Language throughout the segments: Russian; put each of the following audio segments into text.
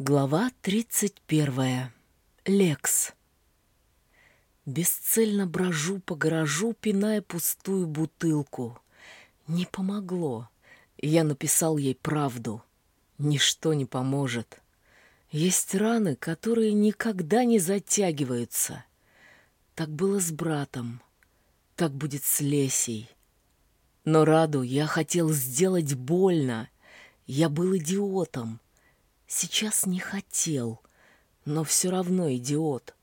Глава 31. Лекс. Бесцельно брожу по гаражу, пиная пустую бутылку. Не помогло. Я написал ей правду. Ничто не поможет. Есть раны, которые никогда не затягиваются. Так было с братом. Так будет с Лесей. Но Раду я хотел сделать больно. Я был идиотом. Сейчас не хотел, но все равно идиот.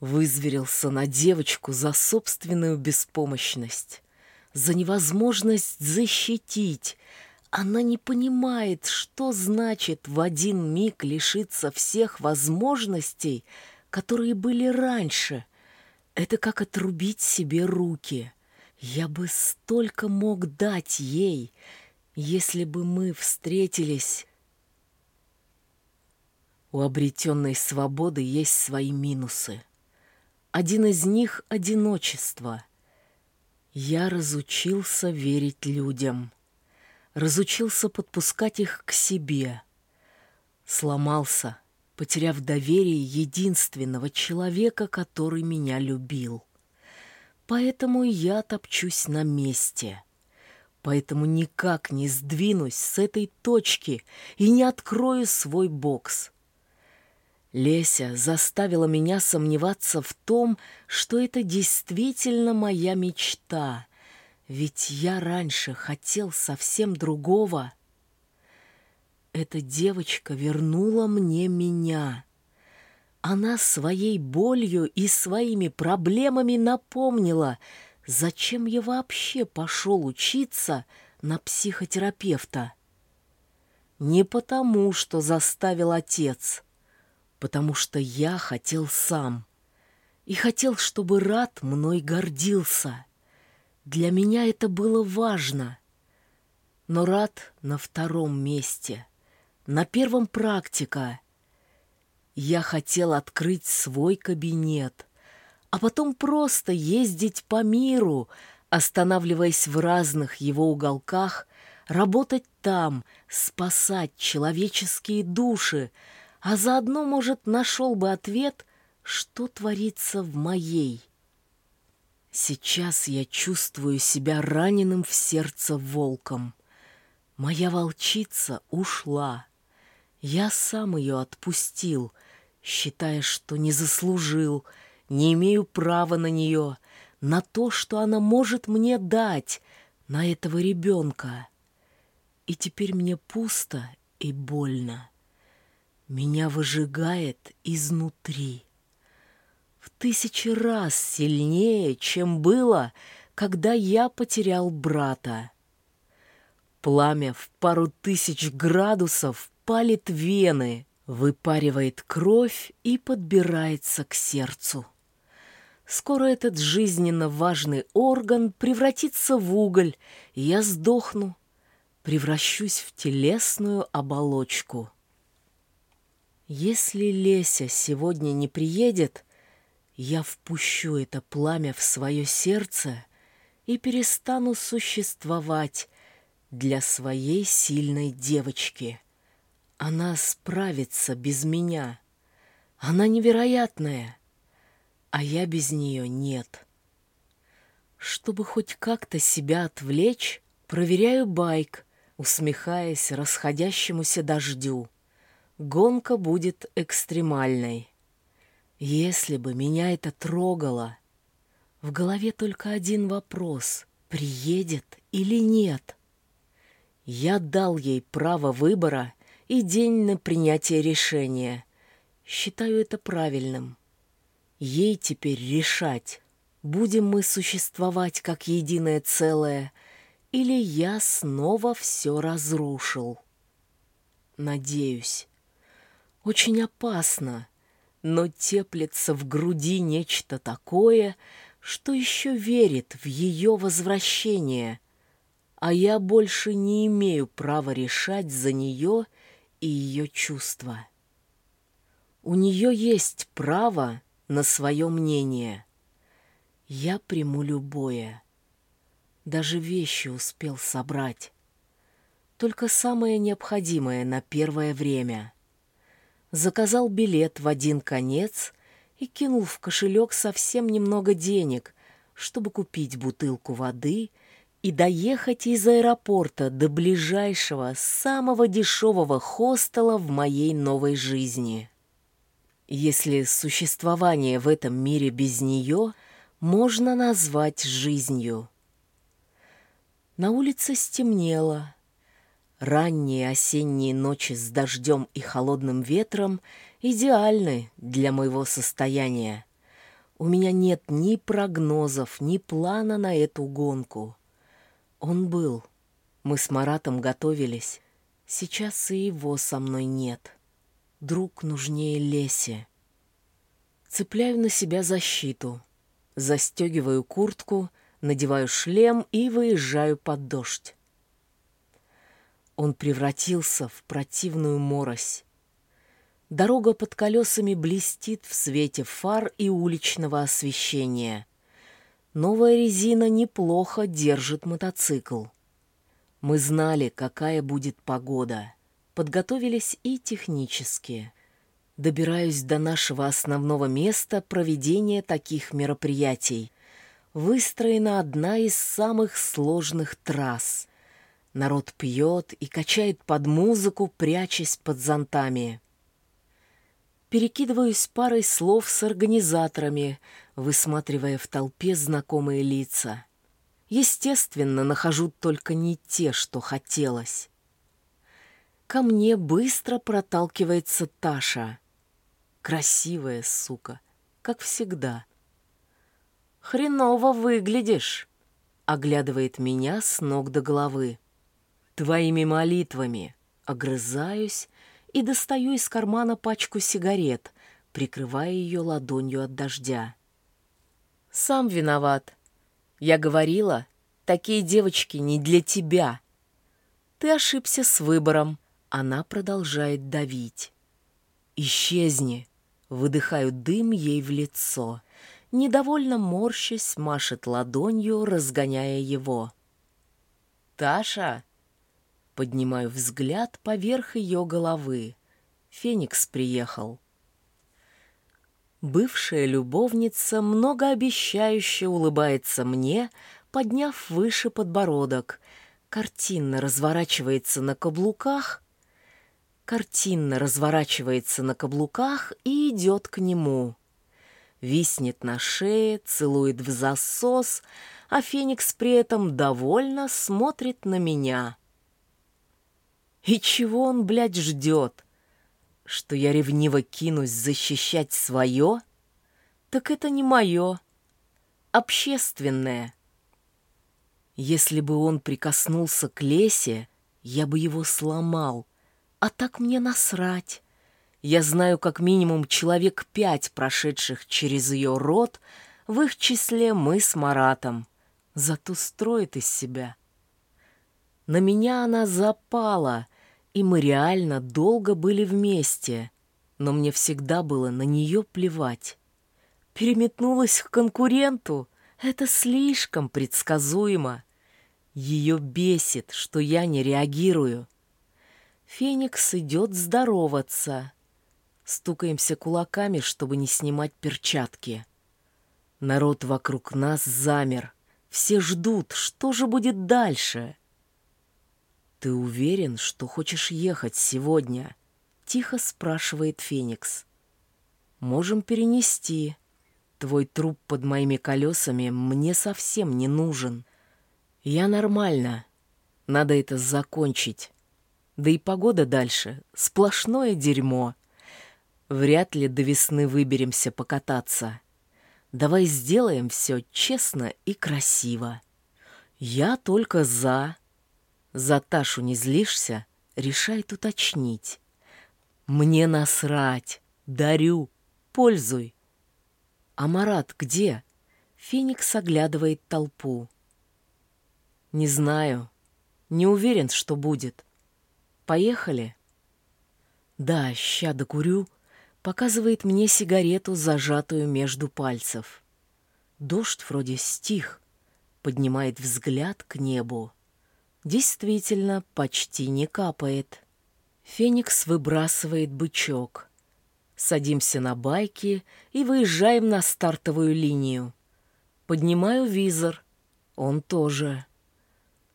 Вызверился на девочку за собственную беспомощность, за невозможность защитить. Она не понимает, что значит в один миг лишиться всех возможностей, которые были раньше. Это как отрубить себе руки. Я бы столько мог дать ей, если бы мы встретились у обретенной свободы есть свои минусы. Один из них — одиночество. Я разучился верить людям. Разучился подпускать их к себе. Сломался, потеряв доверие единственного человека, который меня любил. Поэтому я топчусь на месте. Поэтому никак не сдвинусь с этой точки и не открою свой бокс. Леся заставила меня сомневаться в том, что это действительно моя мечта, ведь я раньше хотел совсем другого. Эта девочка вернула мне меня. Она своей болью и своими проблемами напомнила, зачем я вообще пошел учиться на психотерапевта. Не потому, что заставил отец — потому что я хотел сам. И хотел, чтобы Рад мной гордился. Для меня это было важно. Но Рад на втором месте. На первом практика. Я хотел открыть свой кабинет, а потом просто ездить по миру, останавливаясь в разных его уголках, работать там, спасать человеческие души, а заодно, может, нашел бы ответ, что творится в моей. Сейчас я чувствую себя раненым в сердце волком. Моя волчица ушла. Я сам ее отпустил, считая, что не заслужил, не имею права на нее, на то, что она может мне дать, на этого ребенка. И теперь мне пусто и больно. Меня выжигает изнутри. В тысячи раз сильнее, чем было, когда я потерял брата. Пламя в пару тысяч градусов палит вены, выпаривает кровь и подбирается к сердцу. Скоро этот жизненно важный орган превратится в уголь, и я сдохну, превращусь в телесную оболочку. Если Леся сегодня не приедет, я впущу это пламя в свое сердце и перестану существовать для своей сильной девочки. Она справится без меня. Она невероятная, а я без нее нет. Чтобы хоть как-то себя отвлечь, проверяю байк, усмехаясь расходящемуся дождю гонка будет экстремальной. Если бы меня это трогало, в голове только один вопрос — приедет или нет? Я дал ей право выбора и день на принятие решения. Считаю это правильным. Ей теперь решать, будем мы существовать как единое целое, или я снова все разрушил. Надеюсь. Очень опасно, но теплится в груди нечто такое, что еще верит в ее возвращение, а я больше не имею права решать за нее и ее чувства. У нее есть право на свое мнение. Я приму любое. Даже вещи успел собрать. Только самое необходимое на первое время — заказал билет в один конец и кинул в кошелек совсем немного денег, чтобы купить бутылку воды и доехать из аэропорта до ближайшего, самого дешевого хостела в моей новой жизни. Если существование в этом мире без нее можно назвать жизнью. На улице стемнело. Ранние осенние ночи с дождем и холодным ветром идеальны для моего состояния. У меня нет ни прогнозов, ни плана на эту гонку. Он был. Мы с Маратом готовились. Сейчас и его со мной нет. Друг нужнее Лесе. Цепляю на себя защиту. Застегиваю куртку, надеваю шлем и выезжаю под дождь. Он превратился в противную морось. Дорога под колесами блестит в свете фар и уличного освещения. Новая резина неплохо держит мотоцикл. Мы знали, какая будет погода. Подготовились и технически. Добираюсь до нашего основного места проведения таких мероприятий. Выстроена одна из самых сложных трасс. Народ пьет и качает под музыку, прячась под зонтами. Перекидываюсь парой слов с организаторами, высматривая в толпе знакомые лица. Естественно, нахожу только не те, что хотелось. Ко мне быстро проталкивается Таша. Красивая сука, как всегда. «Хреново выглядишь», — оглядывает меня с ног до головы. «Твоими молитвами», — огрызаюсь и достаю из кармана пачку сигарет, прикрывая ее ладонью от дождя. Сам виноват. Я говорила, такие девочки не для тебя. Ты ошибся с выбором. Она продолжает давить. Исчезни. Выдыхаю дым ей в лицо. Недовольно морщась, машет ладонью, разгоняя его. «Таша!» Поднимаю взгляд поверх ее головы. Феникс приехал. Бывшая любовница многообещающе улыбается мне, подняв выше подбородок. Картинно разворачивается на каблуках. Картинно разворачивается на каблуках и идет к нему. Виснет на шее, целует в засос, а Феникс при этом довольно смотрит на меня. И чего он, блядь, ждет? что я ревниво кинусь защищать свое, так это не мое, общественное. Если бы он прикоснулся к лесе, я бы его сломал, а так мне насрать. Я знаю как минимум человек пять, прошедших через ее рот, в их числе мы с Маратом. Зато строит из себя. На меня она запала — и мы реально долго были вместе, но мне всегда было на нее плевать. Переметнулась к конкуренту. Это слишком предсказуемо. Ее бесит, что я не реагирую. Феникс идет здороваться. Стукаемся кулаками, чтобы не снимать перчатки. Народ вокруг нас замер. Все ждут, что же будет дальше. «Ты уверен, что хочешь ехать сегодня?» — тихо спрашивает Феникс. «Можем перенести. Твой труп под моими колесами мне совсем не нужен. Я нормально. Надо это закончить. Да и погода дальше — сплошное дерьмо. Вряд ли до весны выберемся покататься. Давай сделаем все честно и красиво. Я только за...» За Ташу не злишься, решает уточнить. Мне насрать, дарю, пользуй. А Марат где? Феникс оглядывает толпу. Не знаю, не уверен, что будет. Поехали? Да, ща докурю, показывает мне сигарету, зажатую между пальцев. Дождь вроде стих, поднимает взгляд к небу. Действительно, почти не капает. Феникс выбрасывает бычок. Садимся на байки и выезжаем на стартовую линию. Поднимаю визор. Он тоже.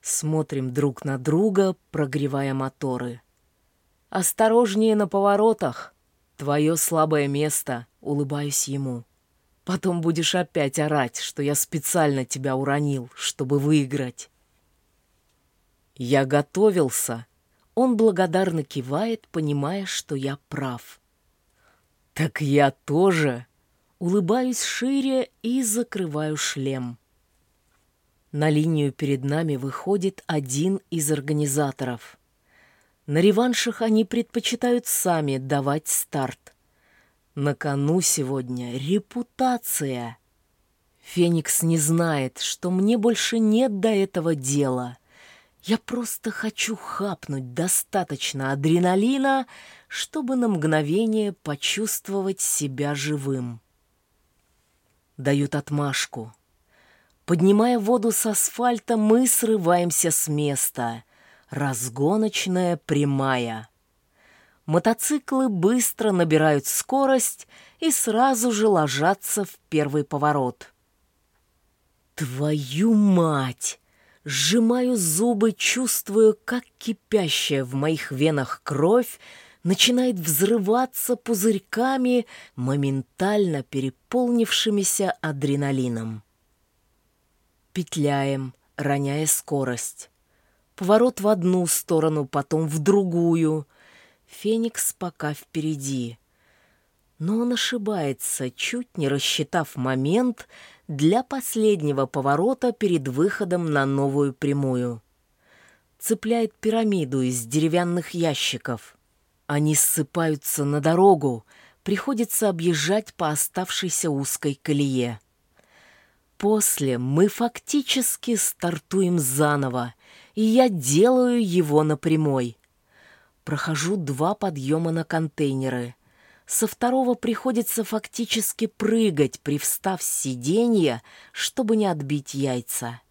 Смотрим друг на друга, прогревая моторы. «Осторожнее на поворотах. Твое слабое место», — улыбаюсь ему. «Потом будешь опять орать, что я специально тебя уронил, чтобы выиграть». «Я готовился». Он благодарно кивает, понимая, что я прав. «Так я тоже!» Улыбаюсь шире и закрываю шлем. На линию перед нами выходит один из организаторов. На реваншах они предпочитают сами давать старт. На кону сегодня репутация. Феникс не знает, что мне больше нет до этого дела. Я просто хочу хапнуть достаточно адреналина, чтобы на мгновение почувствовать себя живым. Дают отмашку. Поднимая воду с асфальта, мы срываемся с места. Разгоночная прямая. Мотоциклы быстро набирают скорость и сразу же ложатся в первый поворот. Твою мать! Сжимаю зубы, чувствую, как кипящая в моих венах кровь начинает взрываться пузырьками, моментально переполнившимися адреналином. Петляем, роняя скорость. Поворот в одну сторону, потом в другую. Феникс пока впереди. Но он ошибается, чуть не рассчитав момент для последнего поворота перед выходом на новую прямую. Цепляет пирамиду из деревянных ящиков. Они ссыпаются на дорогу, приходится объезжать по оставшейся узкой колее. После мы фактически стартуем заново, и я делаю его на прямой. Прохожу два подъема на контейнеры. Со второго приходится фактически прыгать, привстав с сиденья, чтобы не отбить яйца.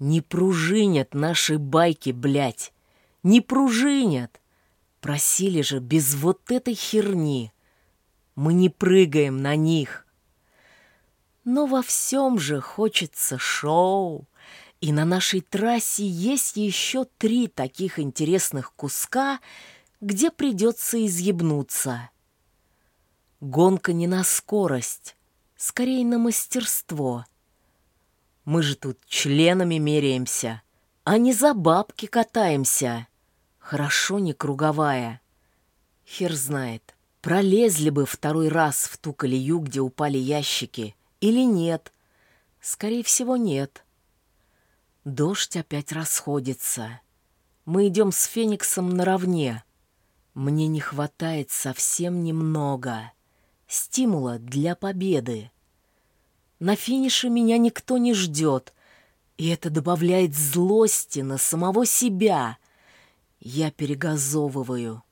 Не пружинят наши байки, блядь. Не пружинят. Просили же без вот этой херни. Мы не прыгаем на них. Но во всем же хочется шоу. И на нашей трассе есть еще три таких интересных куска, где придется изъебнуться. Гонка не на скорость, скорее на мастерство. Мы же тут членами меряемся, а не за бабки катаемся. Хорошо не круговая. Хер знает, пролезли бы второй раз в ту колею, где упали ящики — или нет? Скорее всего, нет. Дождь опять расходится. Мы идем с Фениксом наравне. Мне не хватает совсем немного. Стимула для победы. На финише меня никто не ждет, и это добавляет злости на самого себя. Я перегазовываю.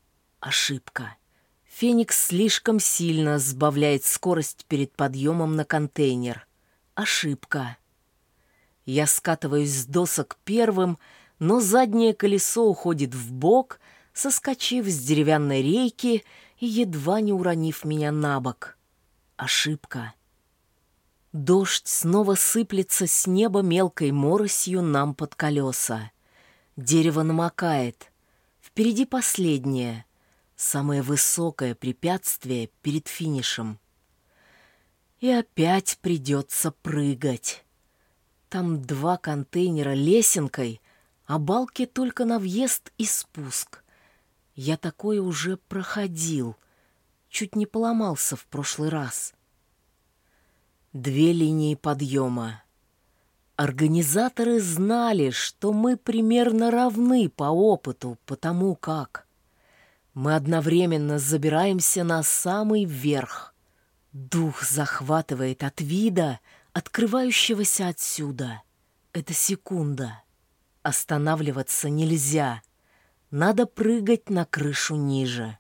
Ошибка. Феникс слишком сильно сбавляет скорость перед подъемом на контейнер. Ошибка. Я скатываюсь с досок первым, но заднее колесо уходит в бок, соскочив с деревянной рейки и едва не уронив меня на бок. Ошибка. Дождь снова сыплется с неба мелкой моросью нам под колеса. Дерево намокает. Впереди последнее — самое высокое препятствие перед финишем. И опять придется прыгать. Там два контейнера лесенкой, а балки только на въезд и спуск. Я такое уже проходил, чуть не поломался в прошлый раз. Две линии подъема. Организаторы знали, что мы примерно равны по опыту, потому как мы одновременно забираемся на самый верх. Дух захватывает от вида, открывающегося отсюда. Это секунда. Останавливаться нельзя. Надо прыгать на крышу ниже.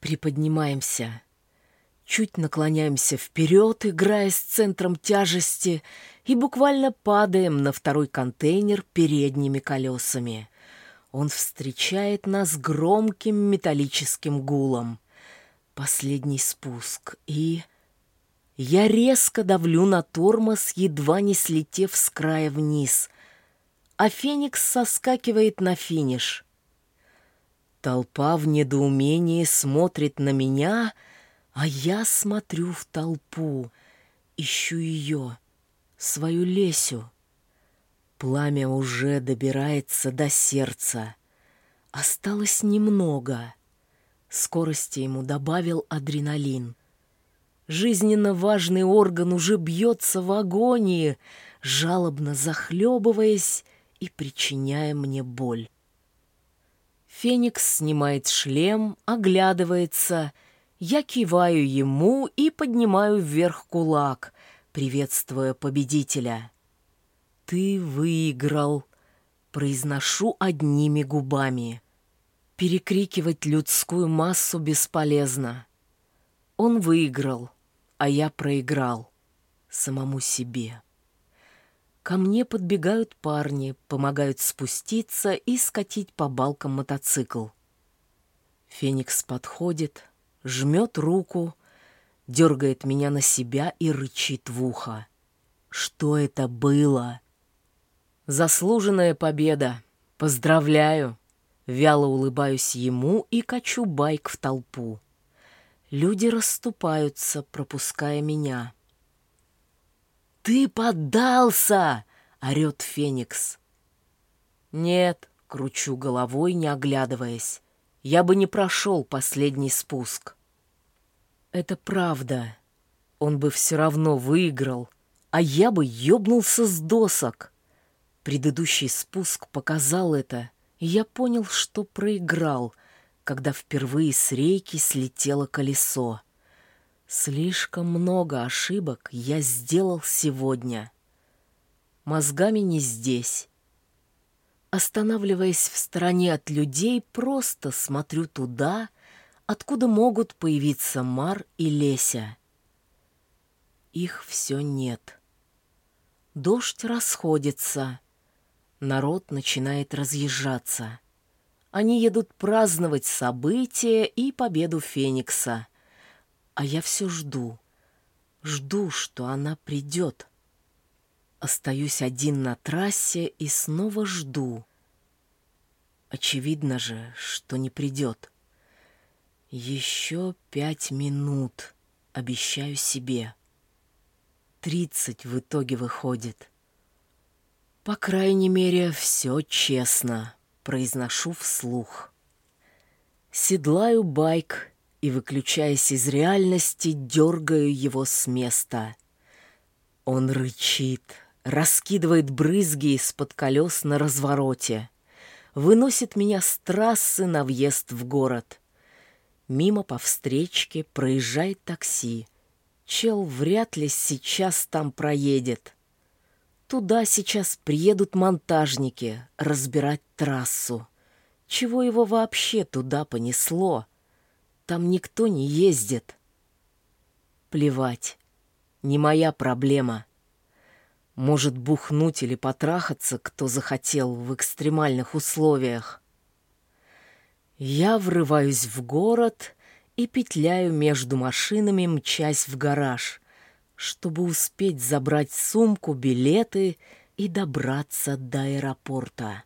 Приподнимаемся. Чуть наклоняемся вперед, играя с центром тяжести, и буквально падаем на второй контейнер передними колесами. Он встречает нас громким металлическим гулом. Последний спуск, и... Я резко давлю на тормоз, едва не слетев с края вниз, а Феникс соскакивает на финиш. Толпа в недоумении смотрит на меня, а я смотрю в толпу, ищу ее, свою Лесю. Пламя уже добирается до сердца. Осталось немного. Скорости ему добавил адреналин — Жизненно важный орган уже бьется в агонии, жалобно захлебываясь и причиняя мне боль. Феникс снимает шлем, оглядывается. Я киваю ему и поднимаю вверх кулак, приветствуя победителя. «Ты выиграл», — произношу одними губами. Перекрикивать людскую массу бесполезно. Он выиграл а я проиграл самому себе. Ко мне подбегают парни, помогают спуститься и скатить по балкам мотоцикл. Феникс подходит, жмет руку, дергает меня на себя и рычит в ухо. Что это было? Заслуженная победа. Поздравляю. Вяло улыбаюсь ему и качу байк в толпу. Люди расступаются, пропуская меня. «Ты поддался!» — орет Феникс. «Нет», — кручу головой, не оглядываясь. «Я бы не прошел последний спуск». «Это правда. Он бы все равно выиграл, а я бы ёбнулся с досок». Предыдущий спуск показал это, и я понял, что проиграл — когда впервые с рейки слетело колесо. Слишком много ошибок я сделал сегодня. Мозгами не здесь. Останавливаясь в стороне от людей, просто смотрю туда, откуда могут появиться Мар и Леся. Их все нет. Дождь расходится. Народ начинает разъезжаться. Они едут праздновать события и победу Феникса. А я все жду. Жду, что она придет. Остаюсь один на трассе и снова жду. Очевидно же, что не придет. Еще пять минут, обещаю себе. Тридцать в итоге выходит. По крайней мере, все честно произношу вслух. Седлаю байк и, выключаясь из реальности, дергаю его с места. Он рычит, раскидывает брызги из-под колес на развороте, выносит меня с трассы на въезд в город. Мимо по встречке проезжает такси. Чел вряд ли сейчас там проедет. Туда сейчас приедут монтажники разбирать трассу. Чего его вообще туда понесло? Там никто не ездит. Плевать. Не моя проблема. Может бухнуть или потрахаться, кто захотел в экстремальных условиях. Я врываюсь в город и петляю между машинами, мчась в гараж чтобы успеть забрать сумку, билеты и добраться до аэропорта.